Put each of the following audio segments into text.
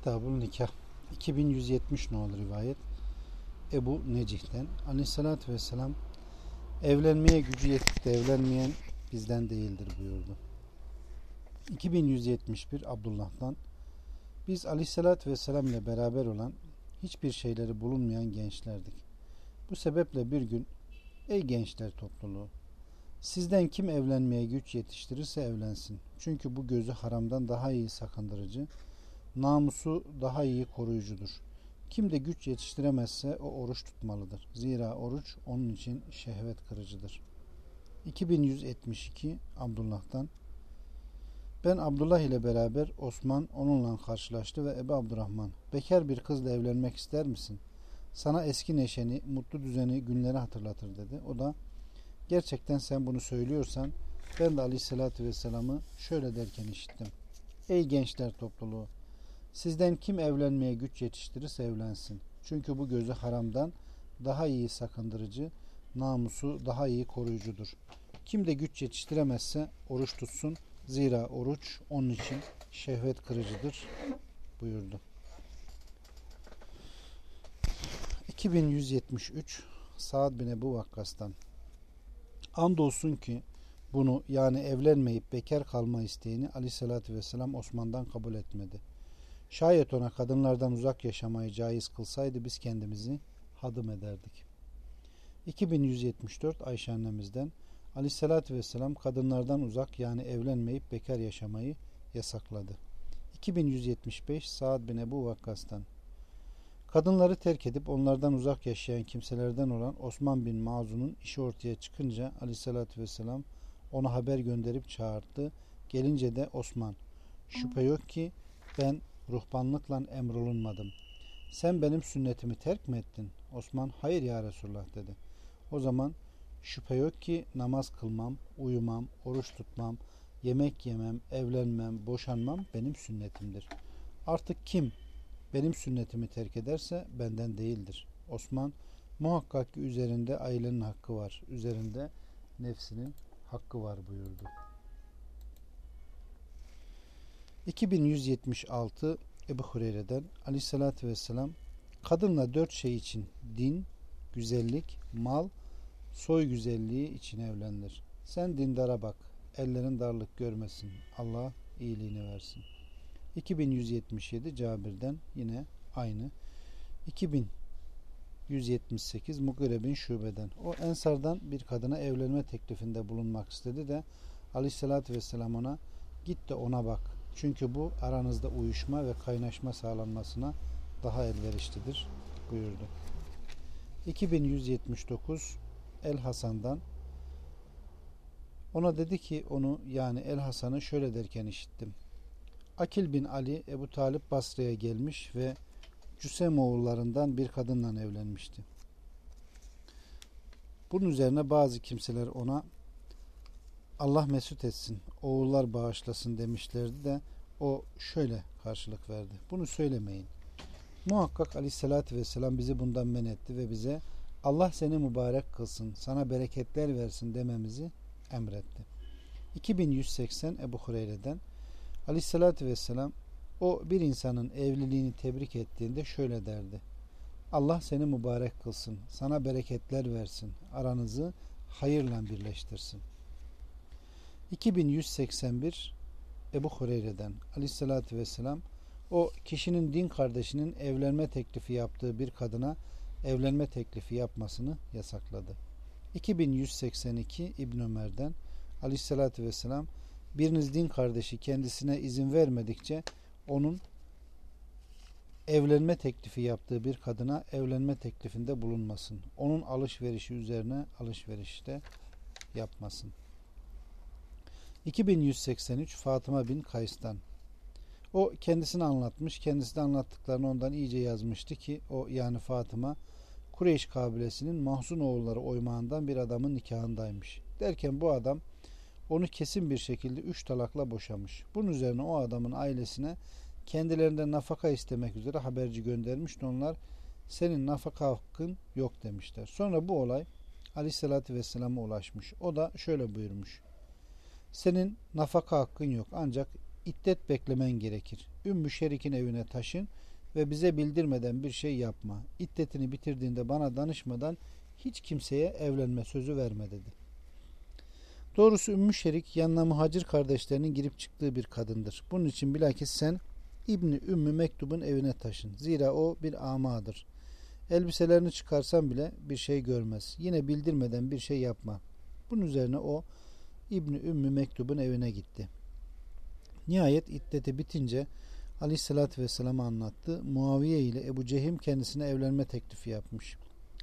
Kitabul Nikah 2170 nolu rivayet Ebu Necih'ten Aleyhisselatü Vesselam evlenmeye gücü yetip de evlenmeyen bizden değildir buyurdu. 2171 Abdullah'tan biz Aleyhisselatü Vesselam ile beraber olan hiçbir şeyleri bulunmayan gençlerdik. Bu sebeple bir gün ey gençler topluluğu sizden kim evlenmeye güç yetiştirirse evlensin. Çünkü bu gözü haramdan daha iyi sakındırıcı namusu daha iyi koruyucudur. Kim de güç yetiştiremezse o oruç tutmalıdır. Zira oruç onun için şehvet kırıcıdır. 2172 Abdullah'tan ben Abdullah ile beraber Osman onunla karşılaştı ve Ebu Abdurrahman bekar bir kızla evlenmek ister misin? Sana eski neşeni, mutlu düzeni, günleri hatırlatır dedi. O da gerçekten sen bunu söylüyorsan ben de aleyhissalatü vesselam'ı şöyle derken işittim. Ey gençler topluluğu Sizden kim evlenmeye güç yetiştirirse evlensin. Çünkü bu gözü haramdan daha iyi sakındırıcı, namusu daha iyi koruyucudur. Kim de güç yetiştiremezse oruç tutsun. Zira oruç onun için şehvet kırıcıdır buyurdu. 2173 Saad bin Ebu Vakkas'tan Andolsun ki bunu yani evlenmeyip bekar kalma isteğini Ali sallallahu aleyhi ve sellem Osman'dan kabul etmedi. Şayet ona kadınlardan uzak yaşamayı caiz kılsaydı biz kendimizi hadım ederdik. 2174 Ayşe annemizden Aleyhisselatü Vesselam kadınlardan uzak yani evlenmeyip bekar yaşamayı yasakladı. 2175 Saad bin Ebu Vakkas'tan Kadınları terk edip onlardan uzak yaşayan kimselerden olan Osman bin Mazun'un işi ortaya çıkınca Aleyhisselatü Vesselam ona haber gönderip çağırdı. Gelince de Osman şüphe yok ki ben ruhbanlıkla emrolunmadım. Sen benim sünnetimi terk mi ettin? Osman hayır ya Resulullah dedi. O zaman şüphe yok ki namaz kılmam, uyumam, oruç tutmam, yemek yemem, evlenmem, boşanmam benim sünnetimdir. Artık kim benim sünnetimi terk ederse benden değildir. Osman muhakkak ki üzerinde ailenin hakkı var, üzerinde nefsinin hakkı var buyurdu. 2176 Ebu Hureyre'den aleyhissalatü vesselam kadınla dört şey için din, güzellik, mal, soy güzelliği için evlendir. Sen dindara bak, ellerin darlık görmesin. Allah iyiliğini versin. 2177 Cabir'den yine aynı. 2178 Mugire bin Şube'den. O Ensar'dan bir kadına evlenme teklifinde bulunmak istedi de Aleyhisselatü Vesselam ona git de ona bak çünkü bu aranızda uyuşma ve kaynaşma sağlanmasına daha elverişlidir buyurdu. 2179 El Hasan'dan ona dedi ki onu yani El Hasan'ı şöyle derken işittim. Akil bin Ali Ebu Talip Basra'ya gelmiş ve Cüsem oğullarından bir kadınla evlenmişti. Bunun üzerine bazı kimseler ona Allah mesut etsin, oğullar bağışlasın demişlerdi de o şöyle karşılık verdi. Bunu söylemeyin. Muhakkak aleyhissalatü vesselam bizi bundan men etti ve bize Allah seni mübarek kılsın, sana bereketler versin dememizi emretti. 2180 Ebu Hureyre'den aleyhissalatü vesselam o bir insanın evliliğini tebrik ettiğinde şöyle derdi. Allah seni mübarek kılsın, sana bereketler versin, aranızı hayırla birleştirsin. 2181 Ebu Hureyre'den aleyhissalatü vesselam o kişinin din kardeşinin evlenme teklifi yaptığı bir kadına evlenme teklifi yapmasını yasakladı. 2182 İbn Ömer'den aleyhissalatü vesselam biriniz din kardeşi kendisine izin vermedikçe onun evlenme teklifi yaptığı bir kadına evlenme teklifinde bulunmasın. Onun alışverişi üzerine alışverişte yapmasın. 2183 Fatıma bin Kays'tan. O kendisini anlatmış. Kendisi anlattıklarını ondan iyice yazmıştı ki o yani Fatıma Kureyş kabilesinin Mahzun oğulları oymağından bir adamın nikahındaymış. Derken bu adam onu kesin bir şekilde üç talakla boşamış. Bunun üzerine o adamın ailesine kendilerinden nafaka istemek üzere haberci göndermiş de onlar senin nafaka hakkın yok demişler. Sonra bu olay Aleyhisselatü Vesselam'a ulaşmış. O da şöyle buyurmuş. Senin nafaka hakkın yok ancak iddet beklemen gerekir. Ümmü Şerik'in evine taşın ve bize bildirmeden bir şey yapma. İddetini bitirdiğinde bana danışmadan hiç kimseye evlenme sözü verme dedi. Doğrusu Ümmü Şerik yanına muhacir kardeşlerinin girip çıktığı bir kadındır. Bunun için bilakis sen İbni Ümmü Mektub'un evine taşın. Zira o bir amadır. Elbiselerini çıkarsan bile bir şey görmez. Yine bildirmeden bir şey yapma. Bunun üzerine o İbni Ümmü Mektub'un evine gitti. Nihayet iddeti bitince Aleyhisselatü Vesselam'a anlattı. Muaviye ile Ebu Cehim kendisine evlenme teklifi yapmış.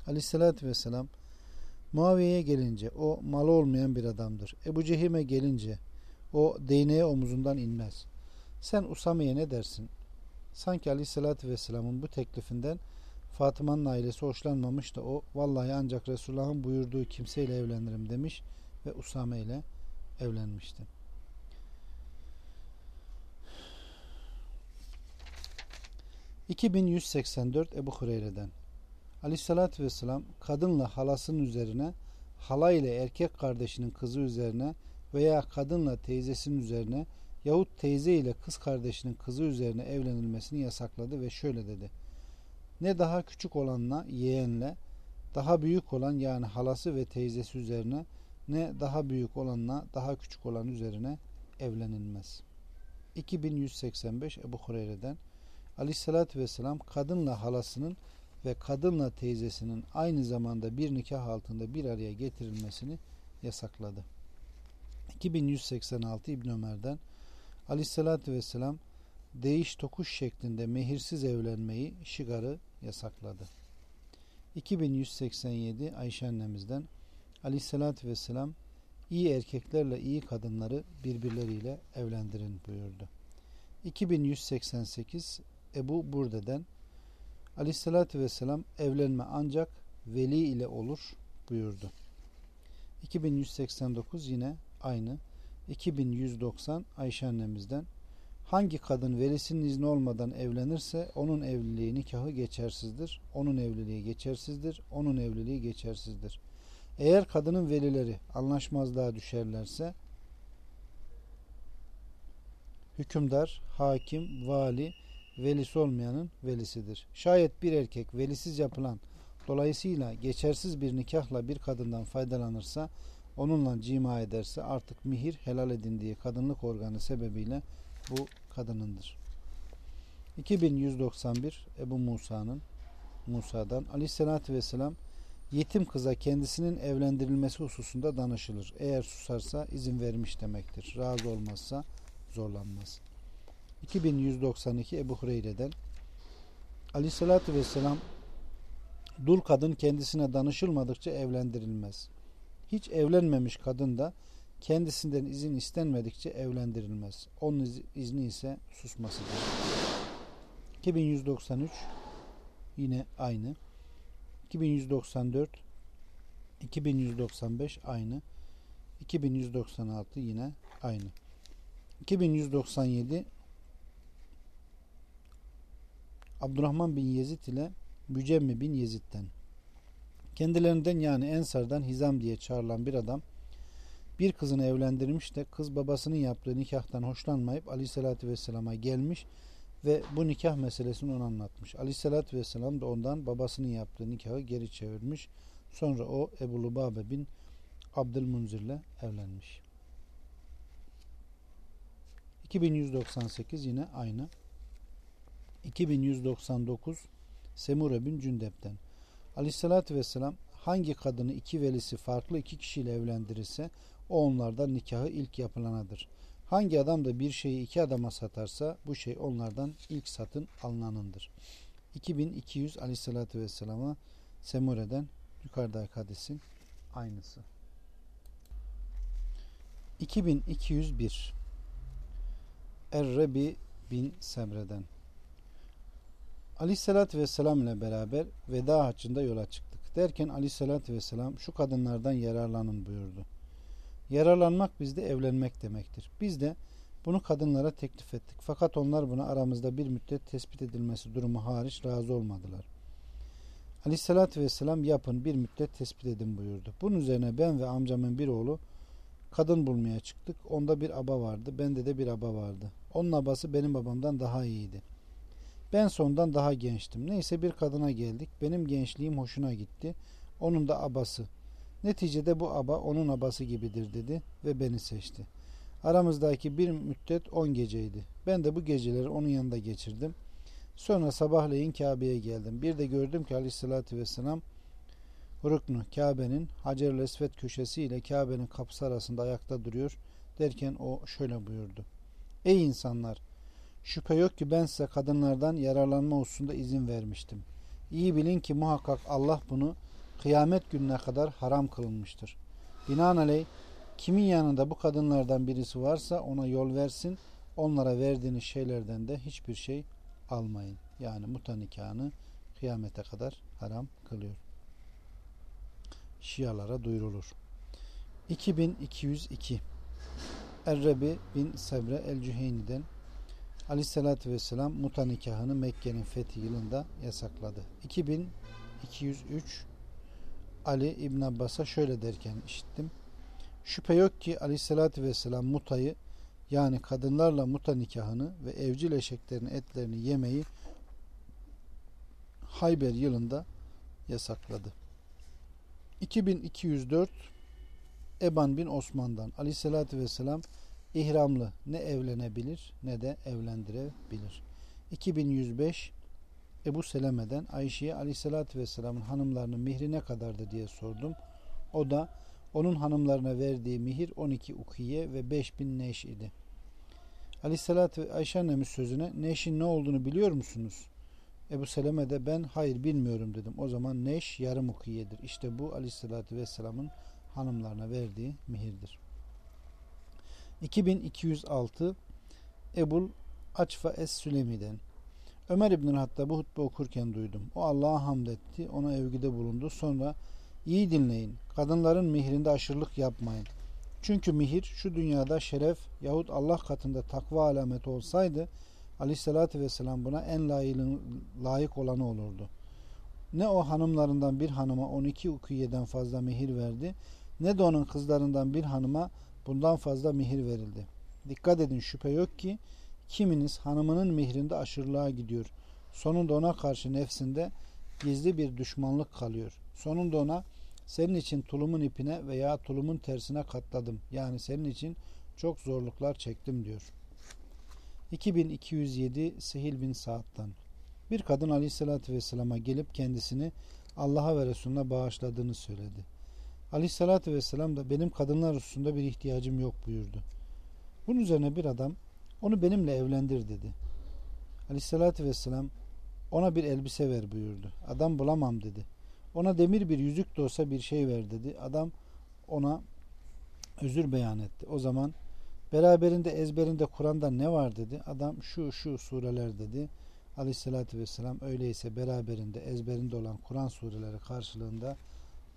Aleyhisselatü Vesselam Muaviye'ye gelince o malı olmayan bir adamdır. Ebu Cehim'e gelince o değneğe omuzundan inmez. Sen Usame'ye ne dersin? Sanki Aleyhisselatü Vesselam'ın bu teklifinden Fatıma'nın ailesi hoşlanmamış da o vallahi ancak Resulullah'ın buyurduğu kimseyle evlenirim demiş ve Usame ile evlenmişti. ...2184 Ebu Hureyre'den... ...aleyhissalatü vesselam... ...kadınla halasının üzerine... ...hala ile erkek kardeşinin kızı üzerine... ...veya kadınla teyzesinin üzerine... ...yahut teyze ile kız kardeşinin kızı üzerine... ...evlenilmesini yasakladı ve şöyle dedi... ...ne daha küçük olanla... ...yeğenle... ...daha büyük olan yani halası ve teyzesi üzerine ne daha büyük olanla daha küçük olan üzerine evlenilmez. 2185 Ebu Hureyre'den Aleyhisselatü Vesselam kadınla halasının ve kadınla teyzesinin aynı zamanda bir nikah altında bir araya getirilmesini yasakladı. 2186 İbn Ömer'den Ali Aleyhisselatü Vesselam değiş tokuş şeklinde mehirsiz evlenmeyi, şigarı yasakladı. 2187 Ayşe annemizden aleyhissalatü vesselam iyi erkeklerle iyi kadınları birbirleriyle evlendirin buyurdu. 2188 Ebu Burde'den aleyhissalatü vesselam evlenme ancak veli ile olur buyurdu. 2189 yine aynı. 2190 Ayşe annemizden hangi kadın velisinin izni olmadan evlenirse onun evliliği nikahı geçersizdir. Onun evliliği geçersizdir. Onun evliliği geçersizdir. Eğer kadının velileri anlaşmazlığa düşerlerse hükümdar, hakim, vali, velisi olmayanın velisidir. Şayet bir erkek velisiz yapılan dolayısıyla geçersiz bir nikahla bir kadından faydalanırsa onunla cima ederse artık mihir helal edindiği kadınlık organı sebebiyle bu kadınındır. 2191 Ebu Musa'nın Musa'dan Ali sallallahu aleyhi ve sellem yetim kıza kendisinin evlendirilmesi hususunda danışılır. Eğer susarsa izin vermiş demektir. Razı olmazsa zorlanmaz. 2192 Ebu Hureyre'den Aleyhissalatü Vesselam dul kadın kendisine danışılmadıkça evlendirilmez. Hiç evlenmemiş kadın da kendisinden izin istenmedikçe evlendirilmez. Onun izni ise susmasıdır. 2193 yine aynı. 2194 2195 aynı. 2196 yine aynı. 2197 Abdurrahman bin Yezid ile Mücemmi bin Yezid'den. Kendilerinden yani Ensar'dan Hizam diye çağrılan bir adam bir kızını evlendirmiş de kız babasının yaptığı nikahtan hoşlanmayıp Ali sallallahu aleyhi ve sellem'e gelmiş ve ve bu nikah meselesini ona anlatmış. Aleyhisselatü Vesselam da ondan babasının yaptığı nikahı geri çevirmiş. Sonra o Ebu Lubabe bin Abdülmunzir ile evlenmiş. 2198 yine aynı. 2199 Semure bin Cündep'ten. Aleyhissalatü vesselam hangi kadını iki velisi farklı iki kişiyle evlendirirse o onlardan nikahı ilk yapılanadır. Hangi adam da bir şeyi iki adama satarsa bu şey onlardan ilk satın alınanındır. 2200 aleyhissalatü vesselama Semure'den yukarıdaki hadisin aynısı. 2201 Errebi bin Semre'den Aleyhissalatü Vesselam ile beraber veda haccında yola çıktık. Derken Aleyhissalatü Vesselam şu kadınlardan yararlanın buyurdu. Yararlanmak bizde evlenmek demektir. Biz de bunu kadınlara teklif ettik. Fakat onlar buna aramızda bir müddet tespit edilmesi durumu hariç razı olmadılar. Aleyhissalatü vesselam yapın bir müddet tespit edin buyurdu. Bunun üzerine ben ve amcamın bir oğlu kadın bulmaya çıktık. Onda bir aba vardı. Bende de bir aba vardı. Onun abası benim babamdan daha iyiydi. Ben sondan daha gençtim. Neyse bir kadına geldik. Benim gençliğim hoşuna gitti. Onun da abası. Neticede bu aba onun abası gibidir dedi ve beni seçti. Aramızdaki bir müddet on geceydi. Ben de bu geceleri onun yanında geçirdim. Sonra sabahleyin Kabe'ye geldim. Bir de gördüm ki aleyhissalatü vesselam Ruknu Kabe'nin Hacer-i Esved köşesi ile Kabe'nin kapısı arasında ayakta duruyor. Derken o şöyle buyurdu. Ey insanlar! Şüphe yok ki ben size kadınlardan yararlanma hususunda izin vermiştim. İyi bilin ki muhakkak Allah bunu kıyamet gününe kadar haram kılınmıştır. Binaenaleyh kimin yanında bu kadınlardan birisi varsa ona yol versin. Onlara verdiğiniz şeylerden de hiçbir şey almayın. Yani muta nikahını kıyamete kadar haram kılıyor. Şialara duyurulur. 2202 Errebi bin Sebre el-Cüheyni'den Aleyhisselatü Vesselam muta nikahını Mekke'nin fethi yılında yasakladı. 2203 Ali İbn Abbas'a şöyle derken işittim. Şüphe yok ki aleyhissalatü vesselam mutayı yani kadınlarla muta nikahını ve evcil eşeklerin etlerini yemeyi Hayber yılında yasakladı. 2204 Eban bin Osman'dan Ali sallallahu vesselam ihramlı ne evlenebilir ne de evlendirebilir. 2105 Ebu Seleme'den Ayşe'ye aleyhissalatü vesselamın hanımlarının mihri ne kadardı diye sordum. O da onun hanımlarına verdiği mihir 12 ukiye ve 5000 neş idi. Aleyhissalatü ve Ayşe annemiz sözüne neşin ne olduğunu biliyor musunuz? Ebu Seleme de ben hayır bilmiyorum dedim. O zaman neş yarım ukiyedir. İşte bu aleyhissalatü vesselamın hanımlarına verdiği mihirdir. 2206 Ebul Açfa Es Sülemi'den Ömer İbn-i Hattab'ı hutbe okurken duydum. O Allah'a hamd etti, ona övgüde bulundu. Sonra iyi dinleyin, kadınların mihrinde aşırılık yapmayın. Çünkü mihir şu dünyada şeref yahut Allah katında takva alameti olsaydı Aleyhisselatü Vesselam buna en layığın, layık olanı olurdu. Ne o hanımlarından bir hanıma 12 ukiyeden fazla mihir verdi ne de onun kızlarından bir hanıma bundan fazla mihir verildi. Dikkat edin şüphe yok ki Kiminiz hanımının mihrinde aşırılığa gidiyor. Sonunda ona karşı nefsinde gizli bir düşmanlık kalıyor. Sonunda ona senin için tulumun ipine veya tulumun tersine katladım. Yani senin için çok zorluklar çektim diyor. 2207 Sehil bin Saad'dan Bir kadın aleyhissalatü vesselama gelip kendisini Allah'a ve Resulüne bağışladığını söyledi. Aleyhissalatü vesselam da benim kadınlar hususunda bir ihtiyacım yok buyurdu. Bunun üzerine bir adam onu benimle evlendir dedi. Aleyhissalatü vesselam ona bir elbise ver buyurdu. Adam bulamam dedi. Ona demir bir yüzük de olsa bir şey ver dedi. Adam ona özür beyan etti. O zaman beraberinde ezberinde Kur'an'da ne var dedi. Adam şu şu sureler dedi. Aleyhissalatü vesselam öyleyse beraberinde ezberinde olan Kur'an sureleri karşılığında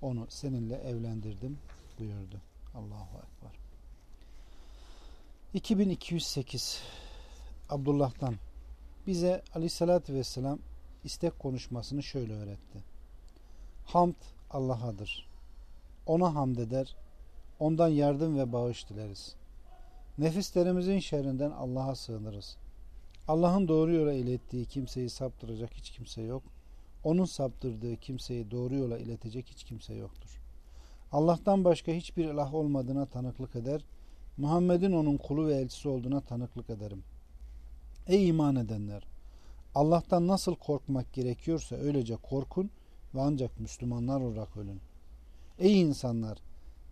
onu seninle evlendirdim buyurdu. Allahu Ekber. 2208 Abdullah'tan bize Ali aleyhissalatü vesselam istek konuşmasını şöyle öğretti. Hamd Allah'adır. Ona hamd eder, ondan yardım ve bağış dileriz. Nefislerimizin şerrinden Allah'a sığınırız. Allah'ın doğru yola ilettiği kimseyi saptıracak hiç kimse yok. Onun saptırdığı kimseyi doğru yola iletecek hiç kimse yoktur. Allah'tan başka hiçbir ilah olmadığına tanıklık eder Muhammed'in onun kulu ve elçisi olduğuna tanıklık ederim. Ey iman edenler! Allah'tan nasıl korkmak gerekiyorsa öylece korkun ve ancak Müslümanlar olarak ölün. Ey insanlar!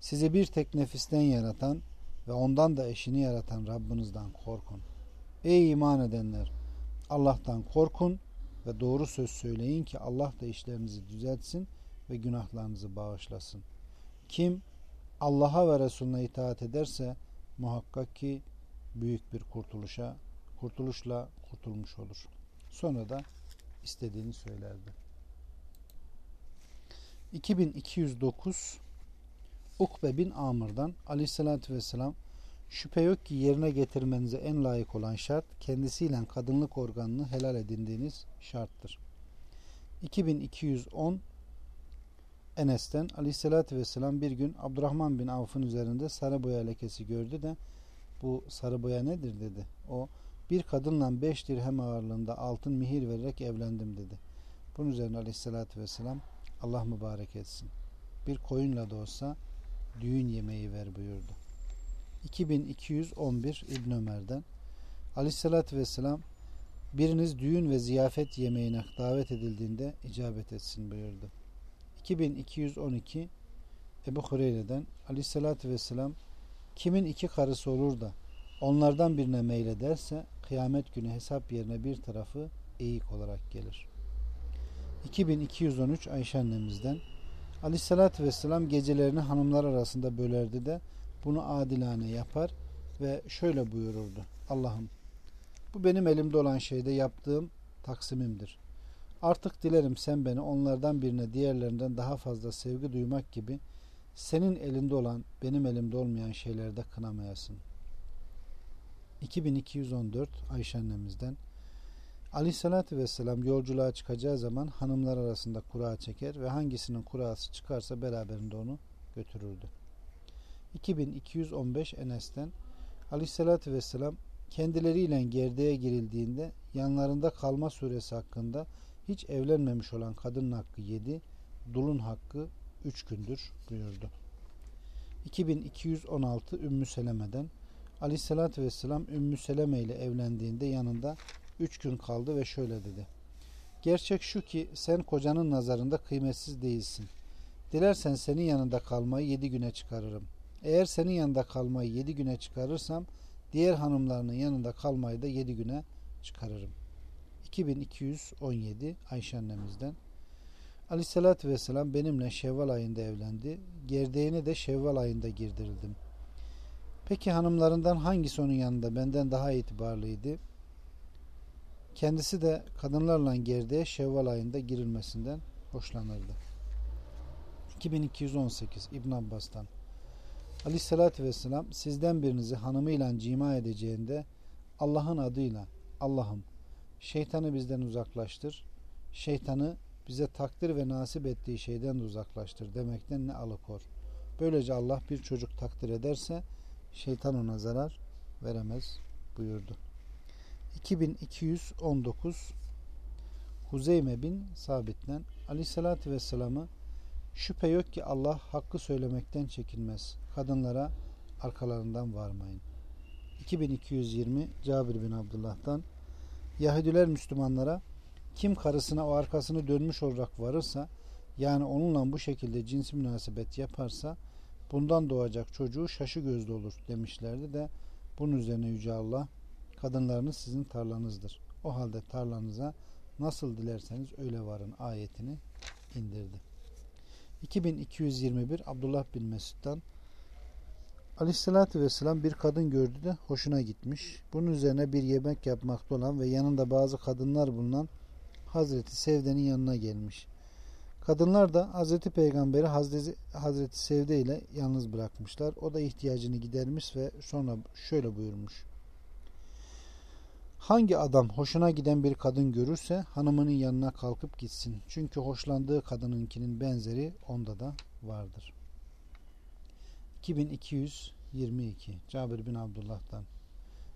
Sizi bir tek nefisten yaratan ve ondan da eşini yaratan Rabbinizden korkun. Ey iman edenler! Allah'tan korkun ve doğru söz söyleyin ki Allah da işlerinizi düzeltsin ve günahlarınızı bağışlasın. Kim Allah'a ve Resulüne itaat ederse muhakkak ki büyük bir kurtuluşa, kurtuluşla kurtulmuş olur. Sonra da istediğini söylerdi. 2209 Ukbe bin Amr'dan aleyhissalatü vesselam şüphe yok ki yerine getirmenize en layık olan şart kendisiyle kadınlık organını helal edindiğiniz şarttır. 2210 Enes'ten aleyhissalatü vesselam bir gün Abdurrahman bin Avf'ın üzerinde sarı boya lekesi gördü de bu sarı boya nedir dedi. O bir kadınla beş dirhem ağırlığında altın mihir vererek evlendim dedi. Bunun üzerine aleyhissalatü vesselam Allah mübarek etsin. Bir koyunla da olsa düğün yemeği ver buyurdu. 2211 İbn Ömer'den Aleyhissalatü Vesselam biriniz düğün ve ziyafet yemeğine davet edildiğinde icabet etsin buyurdu. 2212 Ebu Hureyre'den aleyhissalatü vesselam kimin iki karısı olur da onlardan birine meylederse kıyamet günü hesap yerine bir tarafı eğik olarak gelir. 2213 Ayşe annemizden Aleyhissalatü vesselam gecelerini hanımlar arasında bölerdi de bunu adilane yapar ve şöyle buyururdu. Allah'ım bu benim elimde olan şeyde yaptığım taksimimdir. Artık dilerim sen beni onlardan birine diğerlerinden daha fazla sevgi duymak gibi senin elinde olan benim elimde olmayan şeylerde kınamayasın. 2214 Ayşe annemizden Aleyhissalatü Vesselam yolculuğa çıkacağı zaman hanımlar arasında kura çeker ve hangisinin kurası çıkarsa beraberinde onu götürürdü. 2215 Enes'ten Ali Aleyhissalatü Vesselam kendileriyle gerdeğe girildiğinde yanlarında kalma suresi hakkında hiç evlenmemiş olan kadının hakkı 7, dulun hakkı 3 gündür buyurdu. 2216 Ümmü Seleme'den Aleyhisselatü Vesselam Ümmü Seleme ile evlendiğinde yanında 3 gün kaldı ve şöyle dedi. Gerçek şu ki sen kocanın nazarında kıymetsiz değilsin. Dilersen senin yanında kalmayı 7 güne çıkarırım. Eğer senin yanında kalmayı 7 güne çıkarırsam diğer hanımlarının yanında kalmayı da 7 güne çıkarırım.'' 2217 Ayşe annemizden Aleyhisselatü Vesselam benimle Şevval ayında evlendi. Gerdeğine de Şevval ayında girdirildim. Peki hanımlarından hangisi onun yanında benden daha itibarlıydı? Kendisi de kadınlarla gerdeğe Şevval ayında girilmesinden hoşlanırdı. 2218 İbn Abbas'tan Aleyhisselatü Vesselam sizden birinizi hanımıyla cima edeceğinde Allah'ın adıyla Allah'ım Şeytanı bizden uzaklaştır. Şeytanı bize takdir ve nasip ettiği şeyden de uzaklaştır demekten ne alıkor. Böylece Allah bir çocuk takdir ederse şeytan ona zarar veremez buyurdu. 2219 Huzeyme bin Sabit'ten Ali sallallahu vesselam'ı şüphe yok ki Allah hakkı söylemekten çekinmez. Kadınlara arkalarından varmayın. 2220 Cabir bin Abdullah'tan Yahudiler Müslümanlara kim karısına o arkasını dönmüş olarak varırsa yani onunla bu şekilde cinsi münasebet yaparsa bundan doğacak çocuğu şaşı gözlü olur demişlerdi de bunun üzerine Yüce Allah kadınlarınız sizin tarlanızdır. O halde tarlanıza nasıl dilerseniz öyle varın ayetini indirdi. 2221 Abdullah bin Mesud'dan Aleyhisselatü Vesselam bir kadın gördü de hoşuna gitmiş. Bunun üzerine bir yemek yapmakta olan ve yanında bazı kadınlar bulunan Hazreti Sevde'nin yanına gelmiş. Kadınlar da Hazreti Peygamber'i Hazreti Sevde ile yalnız bırakmışlar. O da ihtiyacını gidermiş ve sonra şöyle buyurmuş. Hangi adam hoşuna giden bir kadın görürse hanımının yanına kalkıp gitsin. Çünkü hoşlandığı kadınınkinin benzeri onda da vardır.'' 2222 Cabir bin Abdullah'tan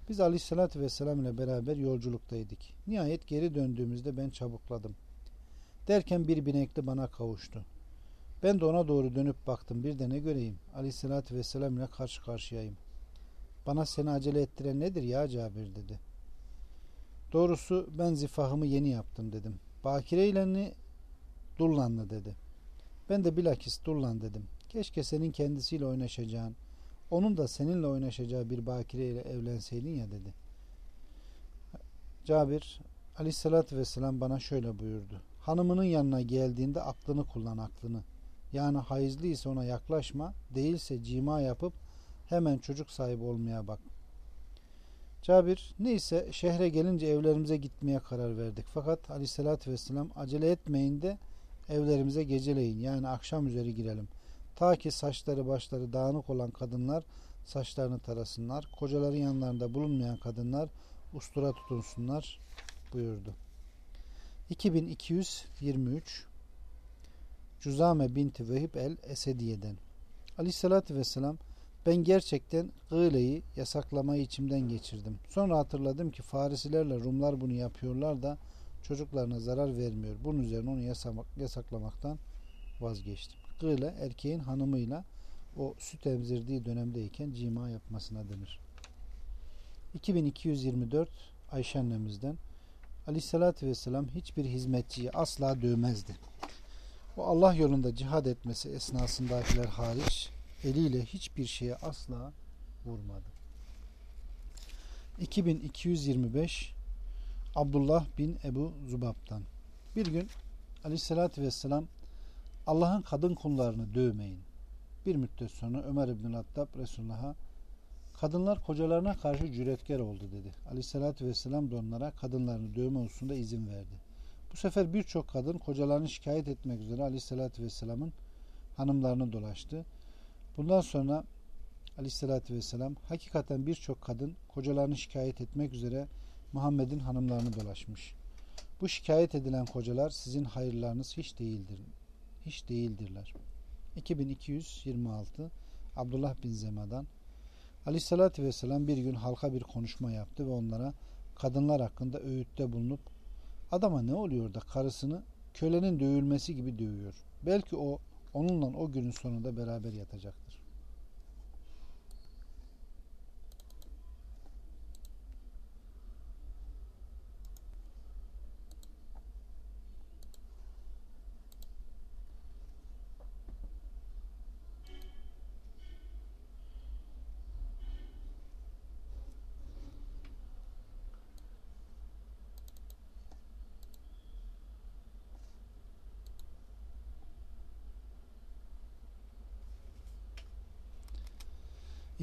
biz aleyhissalatü vesselam ile beraber yolculuktaydık. Nihayet geri döndüğümüzde ben çabukladım. Derken bir binekli bana kavuştu. Ben de ona doğru dönüp baktım. Bir de ne göreyim? Aleyhissalatü vesselam ile karşı karşıyayım. Bana seni acele ettiren nedir ya Cabir dedi. Doğrusu ben zifahımı yeni yaptım dedim. Bakire ile dullanlı dedi. Ben de bilakis dullan dedim. Keşke senin kendisiyle oynaşacağın, onun da seninle oynaşacağı bir bakireyle evlenseydin ya dedi. Cabir aleyhissalatü vesselam bana şöyle buyurdu. Hanımının yanına geldiğinde aklını kullan aklını. Yani hayızlı ise ona yaklaşma, değilse cima yapıp hemen çocuk sahibi olmaya bak. Cabir neyse şehre gelince evlerimize gitmeye karar verdik. Fakat aleyhissalatü vesselam acele etmeyin de evlerimize geceleyin yani akşam üzeri girelim.'' Ta ki saçları başları dağınık olan kadınlar saçlarını tarasınlar. Kocaların yanlarında bulunmayan kadınlar ustura tutunsunlar buyurdu. 2223 Cüzame binti Vehib el Esediye'den Aleyhissalatü Vesselam ben gerçekten gıleyi yasaklamayı içimden geçirdim. Sonra hatırladım ki Farisilerle Rumlar bunu yapıyorlar da çocuklarına zarar vermiyor. Bunun üzerine onu yasaklamaktan vazgeçtim hakkıyla erkeğin hanımıyla o süt emzirdiği dönemdeyken cima yapmasına denir. 2224 Ayşe annemizden Aleyhisselatü Vesselam hiçbir hizmetçiyi asla dövmezdi. O Allah yolunda cihad etmesi esnasındakiler hariç eliyle hiçbir şeye asla vurmadı. 2225 Abdullah bin Ebu Zubab'dan bir gün Aleyhisselatü Vesselam Allah'ın kadın kullarını dövmeyin. Bir müddet sonra Ömer İbn-i Hattab Resulullah'a kadınlar kocalarına karşı cüretkar oldu dedi. Aleyhissalatü vesselam da onlara kadınlarını dövme hususunda izin verdi. Bu sefer birçok kadın kocalarını şikayet etmek üzere Aleyhissalatü vesselamın hanımlarını dolaştı. Bundan sonra Aleyhissalatü vesselam hakikaten birçok kadın kocalarını şikayet etmek üzere Muhammed'in hanımlarını dolaşmış. Bu şikayet edilen kocalar sizin hayırlarınız hiç değildir hiç değildirler. 2226 Abdullah bin Zema'dan Ali Aleyhissalatü Vesselam bir gün halka bir konuşma yaptı ve onlara kadınlar hakkında öğütte bulunup adama ne oluyor da karısını kölenin dövülmesi gibi dövüyor. Belki o onunla o günün sonunda beraber yatacak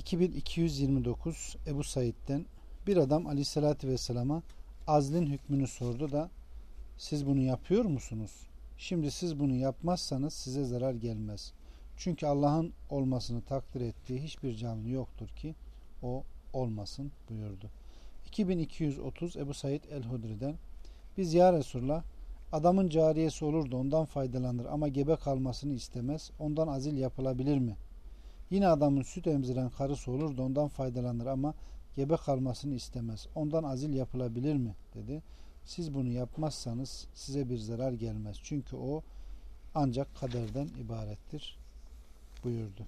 2229 Ebu Said'den bir adam Ali aleyhissalatü vesselama azlin hükmünü sordu da siz bunu yapıyor musunuz? Şimdi siz bunu yapmazsanız size zarar gelmez. Çünkü Allah'ın olmasını takdir ettiği hiçbir canlı yoktur ki o olmasın buyurdu. 2230 Ebu Said el-Hudri'den biz ya Resulallah adamın cariyesi olur da ondan faydalanır ama gebe kalmasını istemez. Ondan azil yapılabilir mi?'' Yine adamın süt emziren karısı olur da ondan faydalanır ama gebe kalmasını istemez. Ondan azil yapılabilir mi? dedi. Siz bunu yapmazsanız size bir zarar gelmez. Çünkü o ancak kaderden ibarettir buyurdu.